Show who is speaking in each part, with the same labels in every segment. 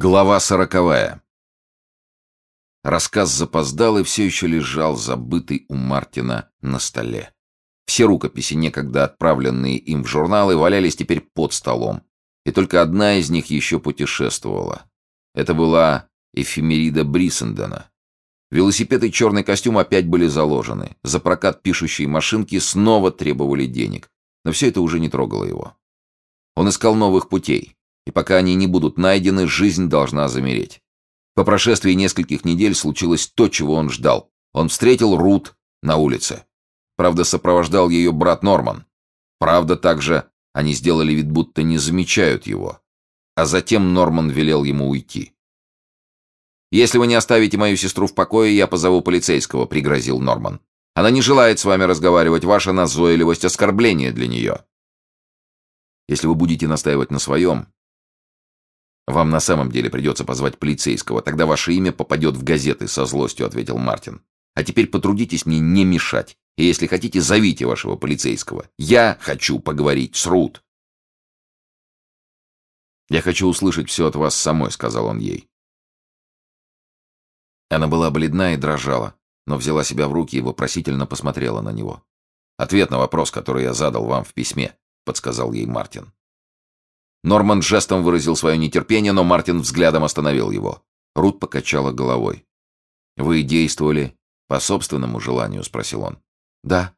Speaker 1: Глава сороковая. Рассказ запоздал и все еще лежал, забытый у Мартина, на столе. Все рукописи, некогда отправленные им в журналы, валялись теперь под столом. И только одна из них еще путешествовала. Это была эфемерида Брисендена. Велосипед и черный костюм опять были заложены. За прокат пишущей машинки снова требовали денег. Но все это уже не трогало его. Он искал новых путей и пока они не будут найдены, жизнь должна замереть. По прошествии нескольких недель случилось то, чего он ждал. Он встретил Рут на улице. Правда, сопровождал ее брат Норман. Правда, также они сделали вид, будто не замечают его. А затем Норман велел ему уйти. «Если вы не оставите мою сестру в покое, я позову полицейского», — пригрозил Норман. «Она не желает с вами разговаривать. Ваша назойливость — оскорбление для нее». «Если вы будете настаивать на своем, «Вам на самом деле придется позвать полицейского, тогда ваше имя попадет в газеты», — со злостью ответил Мартин. «А теперь потрудитесь мне не мешать, и если хотите, зовите вашего полицейского. Я хочу поговорить с Рут». «Я хочу услышать все от вас самой», — сказал он ей. Она была бледна и дрожала, но взяла себя в руки и вопросительно посмотрела на него. «Ответ на вопрос, который я задал вам в письме», — подсказал ей Мартин. Норман жестом выразил свое нетерпение, но Мартин взглядом остановил его. Рут покачала головой. «Вы действовали по собственному желанию?» — спросил он. «Да».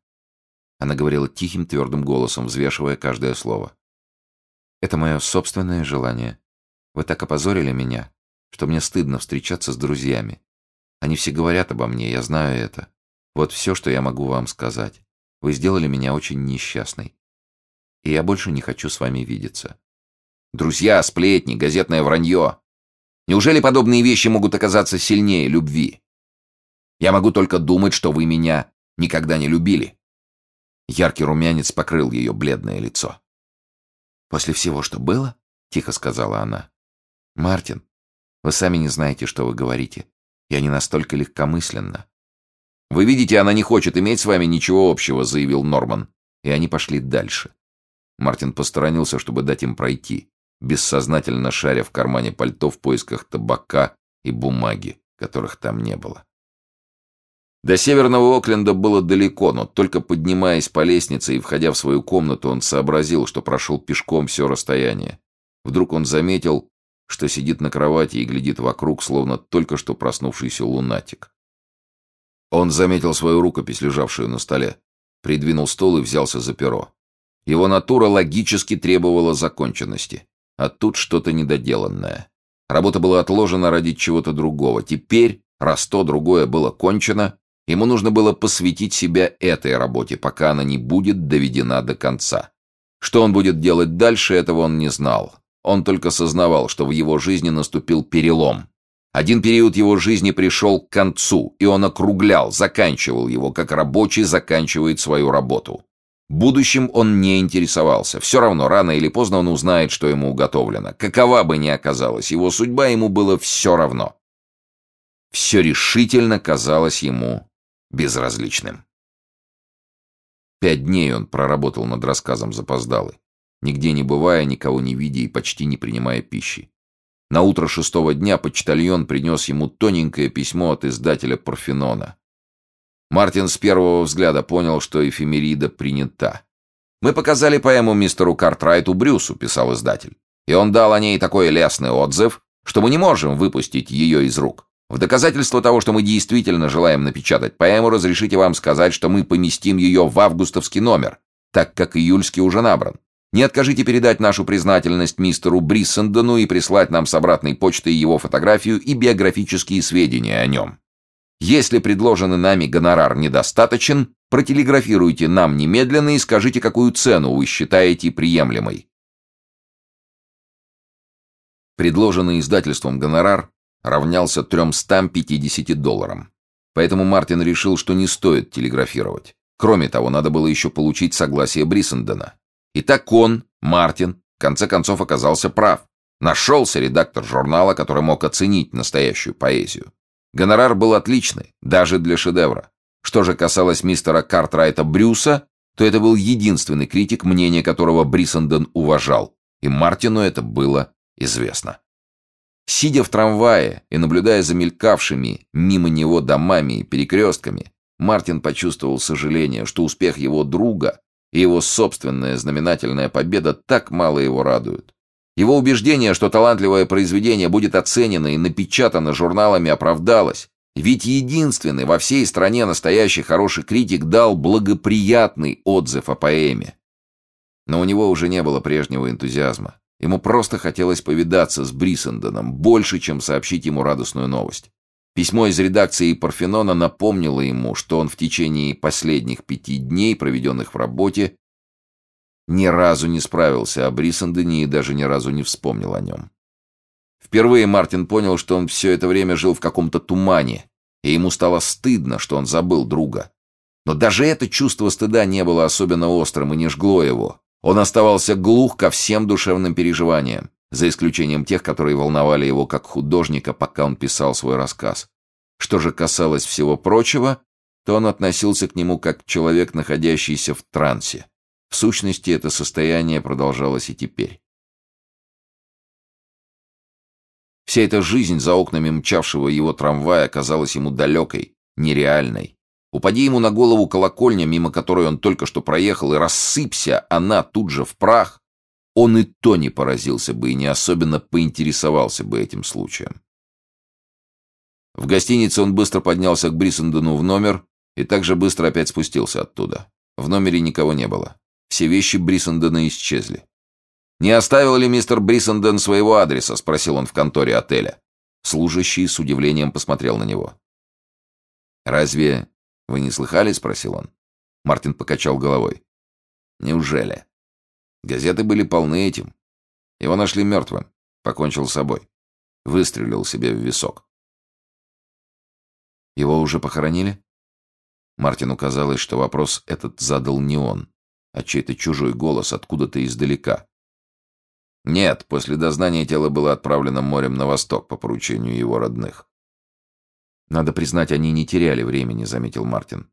Speaker 1: Она говорила тихим, твердым голосом, взвешивая каждое слово. «Это мое собственное желание. Вы так опозорили меня, что мне стыдно встречаться с друзьями. Они все говорят обо мне, я знаю это. Вот все, что я могу вам сказать. Вы сделали меня очень несчастной. И я больше не хочу с вами видеться. Друзья, сплетни, газетное вранье. Неужели подобные вещи могут оказаться сильнее любви? Я могу только думать, что вы меня никогда не любили. Яркий румянец покрыл ее бледное лицо. «После всего, что было?» — тихо сказала она. «Мартин, вы сами не знаете, что вы говорите. Я не настолько легкомысленна». «Вы видите, она не хочет иметь с вами ничего общего», — заявил Норман. И они пошли дальше. Мартин посторонился, чтобы дать им пройти бессознательно шаря в кармане пальто в поисках табака и бумаги, которых там не было. До северного Окленда было далеко, но только поднимаясь по лестнице и входя в свою комнату, он сообразил, что прошел пешком все расстояние. Вдруг он заметил, что сидит на кровати и глядит вокруг, словно только что проснувшийся лунатик. Он заметил свою рукопись, лежавшую на столе, придвинул стол и взялся за перо. Его натура логически требовала законченности а тут что-то недоделанное. Работа была отложена ради чего-то другого. Теперь, раз то другое было кончено, ему нужно было посвятить себя этой работе, пока она не будет доведена до конца. Что он будет делать дальше, этого он не знал. Он только сознавал, что в его жизни наступил перелом. Один период его жизни пришел к концу, и он округлял, заканчивал его, как рабочий заканчивает свою работу. Будущим он не интересовался. Все равно, рано или поздно он узнает, что ему уготовлено. Какова бы ни оказалась его судьба, ему было все равно. Все решительно казалось ему безразличным. Пять дней он проработал над рассказом запоздалый, нигде не бывая, никого не видя и почти не принимая пищи. На утро шестого дня почтальон принес ему тоненькое письмо от издателя Парфенона. Мартин с первого взгляда понял, что эфемерида принята. «Мы показали поэму мистеру Картрайту Брюсу», — писал издатель. «И он дал о ней такой лестный отзыв, что мы не можем выпустить ее из рук. В доказательство того, что мы действительно желаем напечатать поэму, разрешите вам сказать, что мы поместим ее в августовский номер, так как июльский уже набран. Не откажите передать нашу признательность мистеру Бриссендену и прислать нам с обратной почтой его фотографию и биографические сведения о нем. Если предложенный нами гонорар недостаточен, протелеграфируйте нам немедленно и скажите, какую цену вы считаете приемлемой. Предложенный издательством гонорар равнялся 350 долларам. Поэтому Мартин решил, что не стоит телеграфировать. Кроме того, надо было еще получить согласие Бриссендена. И так он, Мартин, в конце концов оказался прав. Нашелся редактор журнала, который мог оценить настоящую поэзию. Гонорар был отличный, даже для шедевра. Что же касалось мистера Картрайта Брюса, то это был единственный критик, мнение которого Бриссенден уважал, и Мартину это было известно. Сидя в трамвае и наблюдая за мелькавшими мимо него домами и перекрестками, Мартин почувствовал сожаление, что успех его друга и его собственная знаменательная победа так мало его радуют. Его убеждение, что талантливое произведение будет оценено и напечатано журналами, оправдалось. Ведь единственный во всей стране настоящий хороший критик дал благоприятный отзыв о поэме. Но у него уже не было прежнего энтузиазма. Ему просто хотелось повидаться с Брисенденом больше, чем сообщить ему радостную новость. Письмо из редакции Парфенона напомнило ему, что он в течение последних пяти дней, проведенных в работе, ни разу не справился о Брисендене и даже ни разу не вспомнил о нем. Впервые Мартин понял, что он все это время жил в каком-то тумане, и ему стало стыдно, что он забыл друга. Но даже это чувство стыда не было особенно острым и не жгло его. Он оставался глух ко всем душевным переживаниям, за исключением тех, которые волновали его как художника, пока он писал свой рассказ. Что же касалось всего прочего, то он относился к нему как человек, находящийся в трансе. В сущности, это состояние продолжалось и теперь. Вся эта жизнь за окнами мчавшего его трамвая казалась ему далекой, нереальной. Упади ему на голову колокольня, мимо которой он только что проехал, и рассыпься она тут же в прах, он и то не поразился бы и не особенно поинтересовался бы этим случаем. В гостинице он быстро поднялся к Брисендену в номер и также быстро опять спустился оттуда. В номере никого не было. Все вещи Брисендена исчезли. «Не оставил ли мистер Брисенден своего адреса?» — спросил он в конторе отеля. Служащий с удивлением посмотрел на него. «Разве «Вы не слыхали?» — спросил он. Мартин покачал головой. «Неужели?» Газеты были полны этим. Его нашли мертвым. Покончил с собой. Выстрелил себе в висок. Его уже похоронили? Мартину казалось, что вопрос этот задал не он, а чей-то чужой голос откуда-то издалека. Нет, после дознания тело было отправлено морем на восток по поручению его родных. Надо признать, они не теряли времени, заметил Мартин.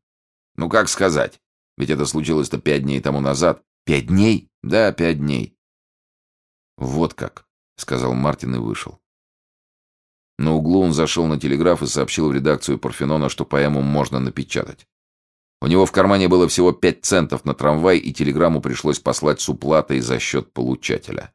Speaker 1: Ну как сказать? Ведь это случилось-то пять дней тому назад. Пять дней? Да, пять дней. Вот как, сказал Мартин и вышел. На углу он зашел на телеграф и сообщил в редакцию Парфенона, что поэму можно напечатать. У него в кармане было всего пять центов на трамвай, и телеграмму пришлось послать с уплатой за счет получателя.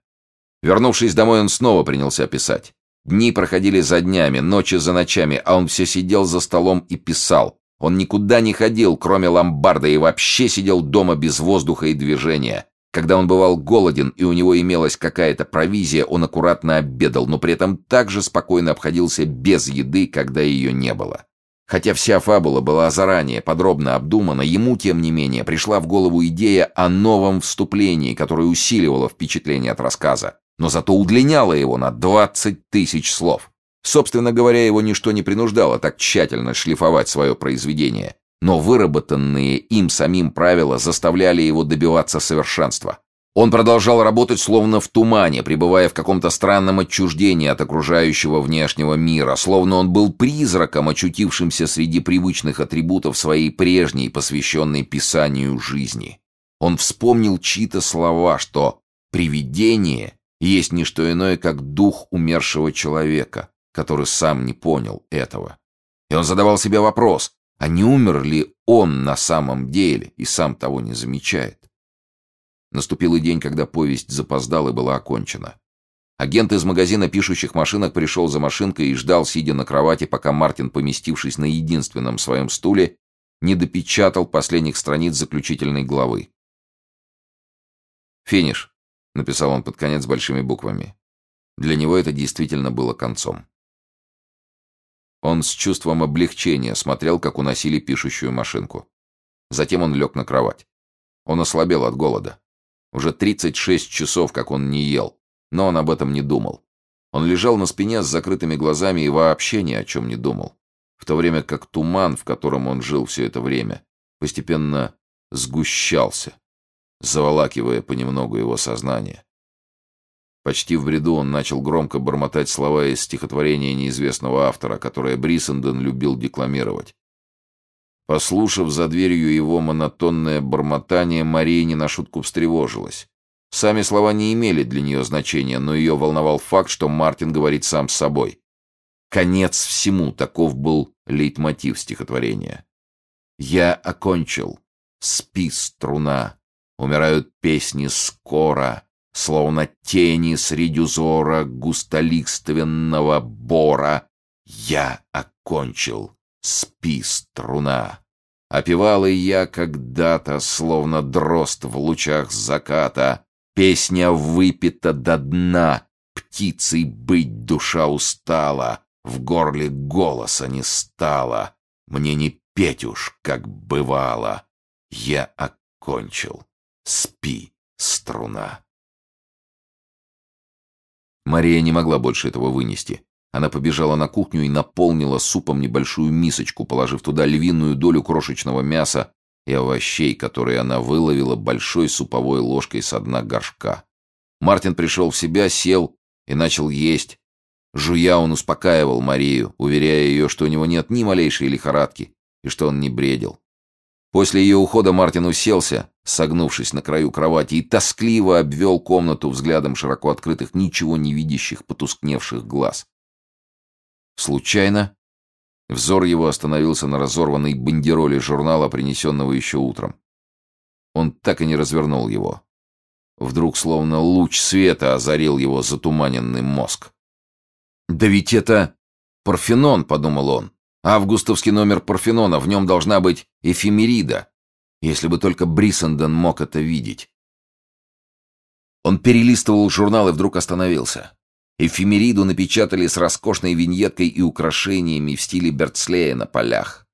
Speaker 1: Вернувшись домой, он снова принялся писать. Дни проходили за днями, ночи за ночами, а он все сидел за столом и писал. Он никуда не ходил, кроме ломбарда, и вообще сидел дома без воздуха и движения. Когда он бывал голоден и у него имелась какая-то провизия, он аккуратно обедал, но при этом также спокойно обходился без еды, когда ее не было. Хотя вся фабула была заранее подробно обдумана, ему, тем не менее, пришла в голову идея о новом вступлении, которое усиливало впечатление от рассказа но зато удлиняла его на 20 тысяч слов. Собственно говоря, его ничто не принуждало так тщательно шлифовать свое произведение, но выработанные им самим правила заставляли его добиваться совершенства. Он продолжал работать словно в тумане, пребывая в каком-то странном отчуждении от окружающего внешнего мира, словно он был призраком, очутившимся среди привычных атрибутов своей прежней, посвященной писанию жизни. Он вспомнил чьи-то слова, что «привидение есть не что иное, как дух умершего человека, который сам не понял этого. И он задавал себе вопрос, а не умер ли он на самом деле и сам того не замечает? Наступил и день, когда повесть запоздала и была окончена. Агент из магазина пишущих машинок пришел за машинкой и ждал, сидя на кровати, пока Мартин, поместившись на единственном своем стуле, не допечатал последних страниц заключительной главы. Финиш. — написал он под конец большими буквами. Для него это действительно было концом. Он с чувством облегчения смотрел, как уносили пишущую машинку. Затем он лег на кровать. Он ослабел от голода. Уже 36 часов, как он не ел, но он об этом не думал. Он лежал на спине с закрытыми глазами и вообще ни о чем не думал, в то время как туман, в котором он жил все это время, постепенно сгущался, заволакивая понемногу его сознание. Почти в бреду он начал громко бормотать слова из стихотворения неизвестного автора, которое Брисенден любил декламировать. Послушав за дверью его монотонное бормотание, Мария не на шутку встревожилась. Сами слова не имели для нее значения, но ее волновал факт, что Мартин говорит сам с собой. Конец всему, таков был лейтмотив стихотворения. «Я окончил. Спи, струна. Умирают песни скоро, словно тени среди узора густолиственного бора. Я окончил. Спи, струна. Опевал и я когда-то, словно дрозд в лучах заката. Песня выпита до дна, птицей быть душа устала, в горле голоса не стало. Мне не петь уж, как бывало. Я окончил. Спи, струна. Мария не могла больше этого вынести. Она побежала на кухню и наполнила супом небольшую мисочку, положив туда львиную долю крошечного мяса и овощей, которые она выловила большой суповой ложкой со дна горшка. Мартин пришел в себя, сел и начал есть. Жуя он успокаивал Марию, уверяя ее, что у него нет ни малейшей лихорадки и что он не бредил. После ее ухода Мартин уселся, согнувшись на краю кровати, и тоскливо обвел комнату взглядом широко открытых, ничего не видящих, потускневших глаз. Случайно взор его остановился на разорванной бандероле журнала, принесенного еще утром. Он так и не развернул его. Вдруг словно луч света озарил его затуманенный мозг. «Да ведь это Парфенон», — подумал он. Августовский номер Парфенона, в нем должна быть эфемерида. Если бы только Бриссенден мог это видеть. Он перелистывал журнал и вдруг остановился. Эфемериду напечатали с роскошной виньеткой и украшениями в стиле Бертслея на полях.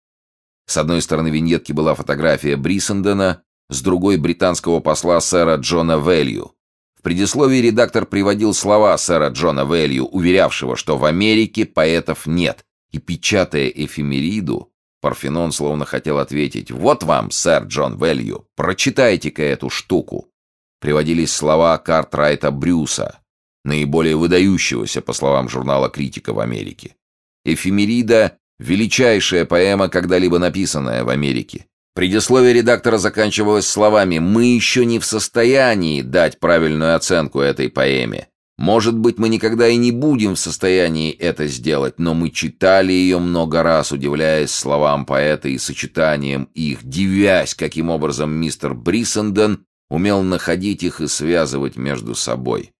Speaker 1: С одной стороны виньетки была фотография Бриссендена, с другой — британского посла сэра Джона Вэлью. В предисловии редактор приводил слова сэра Джона Вэлью, уверявшего, что в Америке поэтов нет, и, печатая эфемериду, Парфенон словно хотел ответить «Вот вам, сэр Джон Вэлью, прочитайте-ка эту штуку». Приводились слова Картрайта Брюса, наиболее выдающегося, по словам журнала «Критика» в Америке. Эфемерида — величайшая поэма, когда-либо написанная в Америке. Предисловие редактора заканчивалось словами «Мы еще не в состоянии дать правильную оценку этой поэме. Может быть, мы никогда и не будем в состоянии это сделать, но мы читали ее много раз, удивляясь словам поэта и сочетанием их, дивясь, каким образом мистер Бриссенден умел находить их и связывать между собой.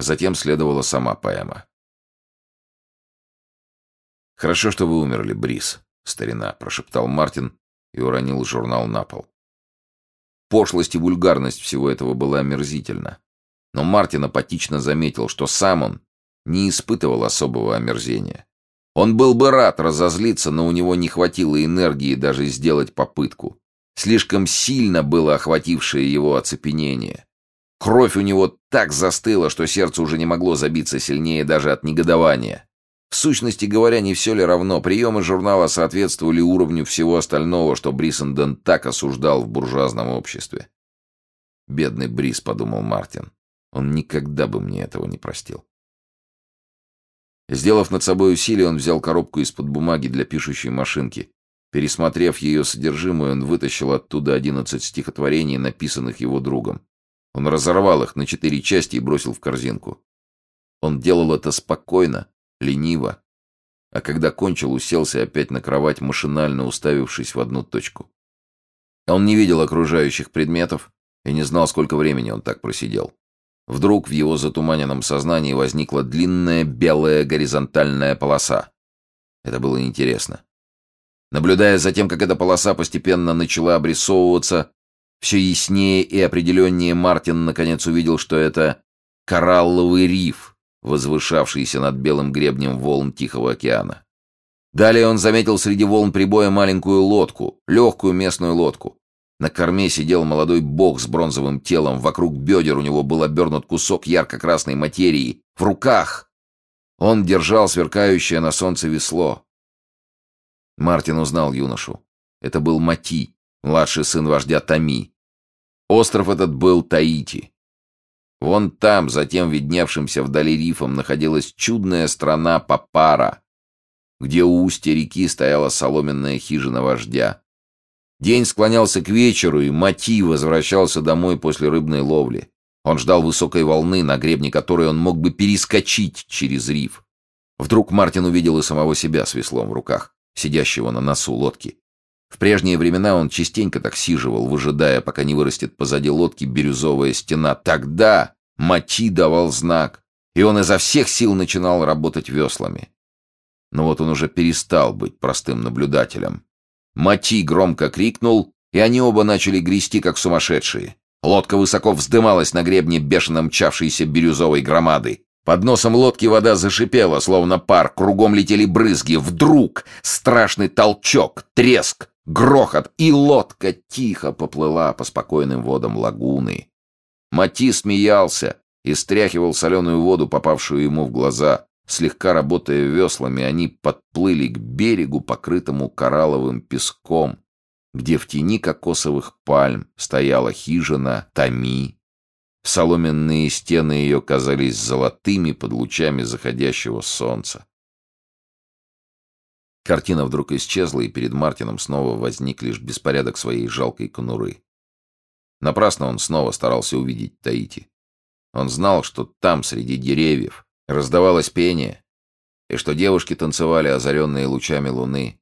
Speaker 1: Затем следовала сама поэма. «Хорошо, что вы умерли, Брис, старина», — прошептал Мартин и уронил журнал на пол. Пошлость и вульгарность всего этого была омерзительна. Но Мартин апатично заметил, что сам он не испытывал особого омерзения. Он был бы рад разозлиться, но у него не хватило энергии даже сделать попытку. Слишком сильно было охватившее его оцепенение. Кровь у него так застыла, что сердце уже не могло забиться сильнее даже от негодования. В сущности говоря, не все ли равно, приемы журнала соответствовали уровню всего остального, что Бриссенден так осуждал в буржуазном обществе. «Бедный Брис», — подумал Мартин. Он никогда бы мне этого не простил. Сделав над собой усилие, он взял коробку из-под бумаги для пишущей машинки. Пересмотрев ее содержимое, он вытащил оттуда одиннадцать стихотворений, написанных его другом. Он разорвал их на четыре части и бросил в корзинку. Он делал это спокойно, лениво, а когда кончил, уселся опять на кровать, машинально уставившись в одну точку. Он не видел окружающих предметов и не знал, сколько времени он так просидел. Вдруг в его затуманенном сознании возникла длинная белая горизонтальная полоса. Это было интересно. Наблюдая за тем, как эта полоса постепенно начала обрисовываться, все яснее и определеннее Мартин наконец увидел, что это коралловый риф, возвышавшийся над белым гребнем волн Тихого океана. Далее он заметил среди волн прибоя маленькую лодку, легкую местную лодку. На корме сидел молодой бог с бронзовым телом, вокруг бедер у него был обернут кусок ярко-красной материи. В руках он держал сверкающее на солнце весло. Мартин узнал юношу. Это был Мати, младший сын вождя Тами. Остров этот был Таити. Вон там, за тем видневшимся вдали рифом, находилась чудная страна Папара, где у устья реки стояла соломенная хижина вождя. День склонялся к вечеру, и Мати возвращался домой после рыбной ловли. Он ждал высокой волны, на гребне которой он мог бы перескочить через риф. Вдруг Мартин увидел и самого себя с веслом в руках, сидящего на носу лодки. В прежние времена он частенько так сиживал, выжидая, пока не вырастет позади лодки бирюзовая стена. Тогда Мати давал знак, и он изо всех сил начинал работать веслами. Но вот он уже перестал быть простым наблюдателем. Мати громко крикнул, и они оба начали грести, как сумасшедшие. Лодка высоко вздымалась на гребне бешено мчавшейся бирюзовой громады. Под носом лодки вода зашипела, словно пар, кругом летели брызги. Вдруг страшный толчок, треск, грохот, и лодка тихо поплыла по спокойным водам лагуны. Мати смеялся и стряхивал соленую воду, попавшую ему в глаза. Слегка работая веслами, они подплыли к берегу, покрытому коралловым песком, где в тени кокосовых пальм стояла хижина Тами. Соломенные стены ее казались золотыми под лучами заходящего солнца. Картина вдруг исчезла, и перед Мартином снова возник лишь беспорядок своей жалкой конуры. Напрасно он снова старался увидеть Таити. Он знал, что там, среди деревьев, раздавалось пение, и что девушки танцевали, озаренные лучами луны.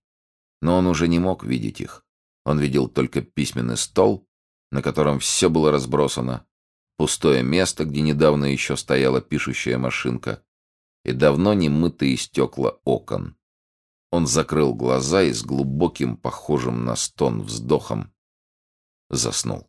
Speaker 1: Но он уже не мог видеть их. Он видел только письменный стол, на котором все было разбросано, пустое место, где недавно еще стояла пишущая машинка, и давно не мытые стекла окон. Он закрыл глаза и с глубоким, похожим на стон вздохом заснул.